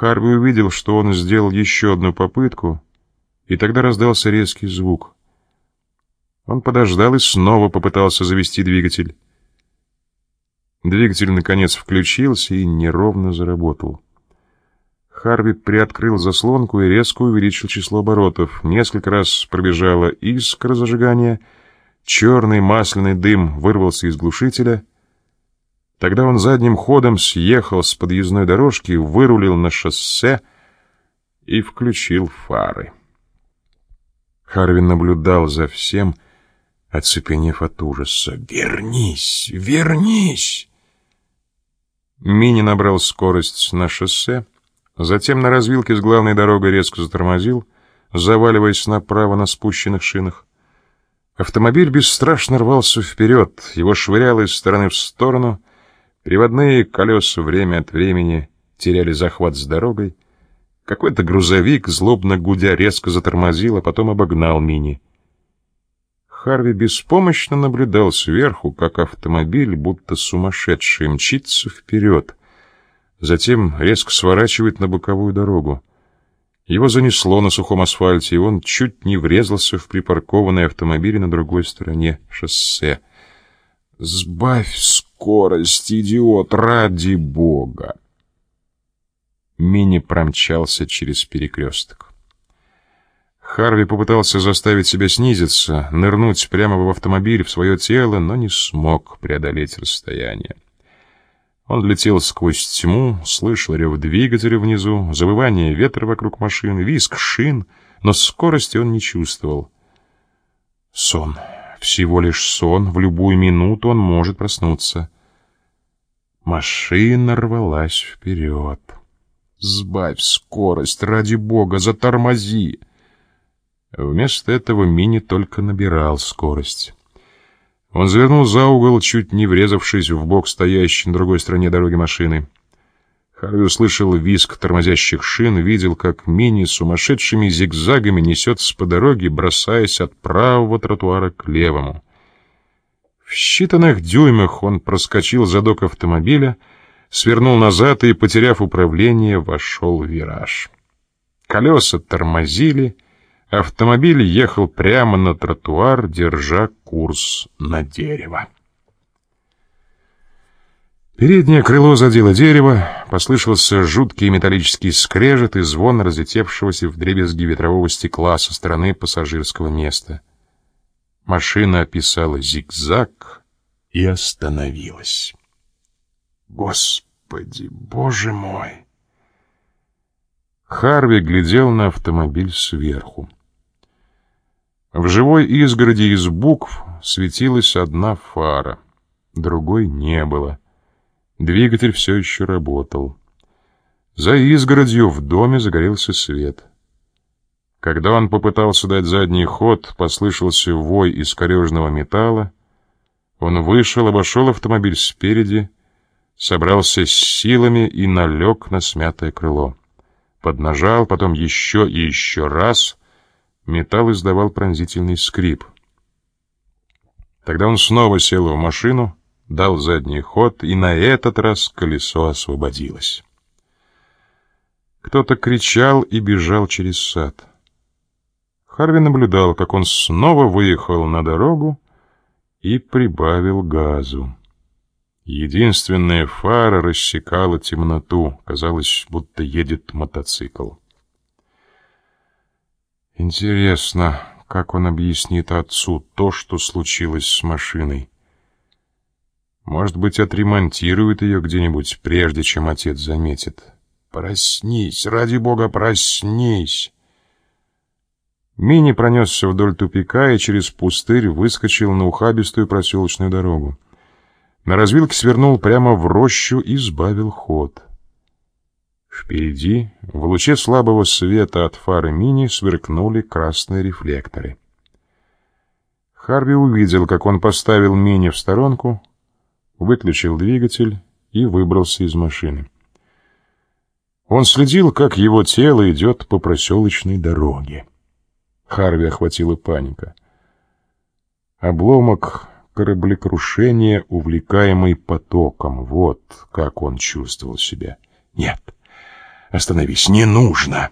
Харви увидел, что он сделал еще одну попытку, и тогда раздался резкий звук. Он подождал и снова попытался завести двигатель. Двигатель, наконец, включился и неровно заработал. Харви приоткрыл заслонку и резко увеличил число оборотов. Несколько раз пробежала искра зажигания, черный масляный дым вырвался из глушителя. Тогда он задним ходом съехал с подъездной дорожки, вырулил на шоссе и включил фары. Харви наблюдал за всем, оцепенев от ужаса. «Вернись! Вернись!» Мини набрал скорость на шоссе, затем на развилке с главной дорогой резко затормозил, заваливаясь направо на спущенных шинах. Автомобиль бесстрашно рвался вперед, его швыряло из стороны в сторону, приводные колеса время от времени теряли захват с дорогой, какой-то грузовик, злобно гудя, резко затормозил, а потом обогнал Мини. Харви беспомощно наблюдал сверху, как автомобиль, будто сумасшедший, мчится вперед. Затем резко сворачивает на боковую дорогу. Его занесло на сухом асфальте, и он чуть не врезался в припаркованный автомобиль на другой стороне шоссе. «Сбавь скорость, идиот, ради бога!» Мини промчался через перекресток. Харви попытался заставить себя снизиться, нырнуть прямо в автомобиль, в свое тело, но не смог преодолеть расстояние. Он летел сквозь тьму, слышал рев двигателя внизу, завывание ветра вокруг машины, визг шин, но скорости он не чувствовал. Сон. Всего лишь сон. В любую минуту он может проснуться. Машина рвалась вперед. «Сбавь скорость, ради бога, затормози!» Вместо этого Мини только набирал скорость. Он завернул за угол, чуть не врезавшись в бок стоящей на другой стороне дороги машины. Харви услышал визг тормозящих шин, видел, как Мини сумасшедшими зигзагами несется по дороге, бросаясь от правого тротуара к левому. В считанных дюймах он проскочил задок автомобиля, свернул назад и, потеряв управление, вошел в вираж. Колеса тормозили, Автомобиль ехал прямо на тротуар, держа курс на дерево. Переднее крыло задело дерево, послышался жуткий металлический скрежет и звон разлетевшегося в дребезги ветрового стекла со стороны пассажирского места. Машина описала зигзаг и остановилась. Господи, боже мой! Харви глядел на автомобиль сверху. В живой изгороди из букв светилась одна фара, другой не было. Двигатель все еще работал. За изгородью в доме загорелся свет. Когда он попытался дать задний ход, послышался вой из корежного металла. Он вышел, обошел автомобиль спереди, собрался с силами и налег на смятое крыло. Поднажал, потом еще и еще раз — Металл издавал пронзительный скрип. Тогда он снова сел в машину, дал задний ход, и на этот раз колесо освободилось. Кто-то кричал и бежал через сад. Харви наблюдал, как он снова выехал на дорогу и прибавил газу. Единственная фара рассекала темноту, казалось, будто едет мотоцикл. Интересно, как он объяснит отцу то, что случилось с машиной. Может быть, отремонтирует ее где-нибудь, прежде чем отец заметит. Проснись, ради бога, проснись! Мини пронесся вдоль тупика и через пустырь выскочил на ухабистую проселочную дорогу. На развилке свернул прямо в рощу и сбавил ход. Впереди, в луче слабого света от фары мини, сверкнули красные рефлекторы. Харви увидел, как он поставил мини в сторонку, выключил двигатель и выбрался из машины. Он следил, как его тело идет по проселочной дороге. Харви охватила паника. Обломок кораблекрушения, увлекаемый потоком. Вот как он чувствовал себя. Нет, «Остановись, не нужно!»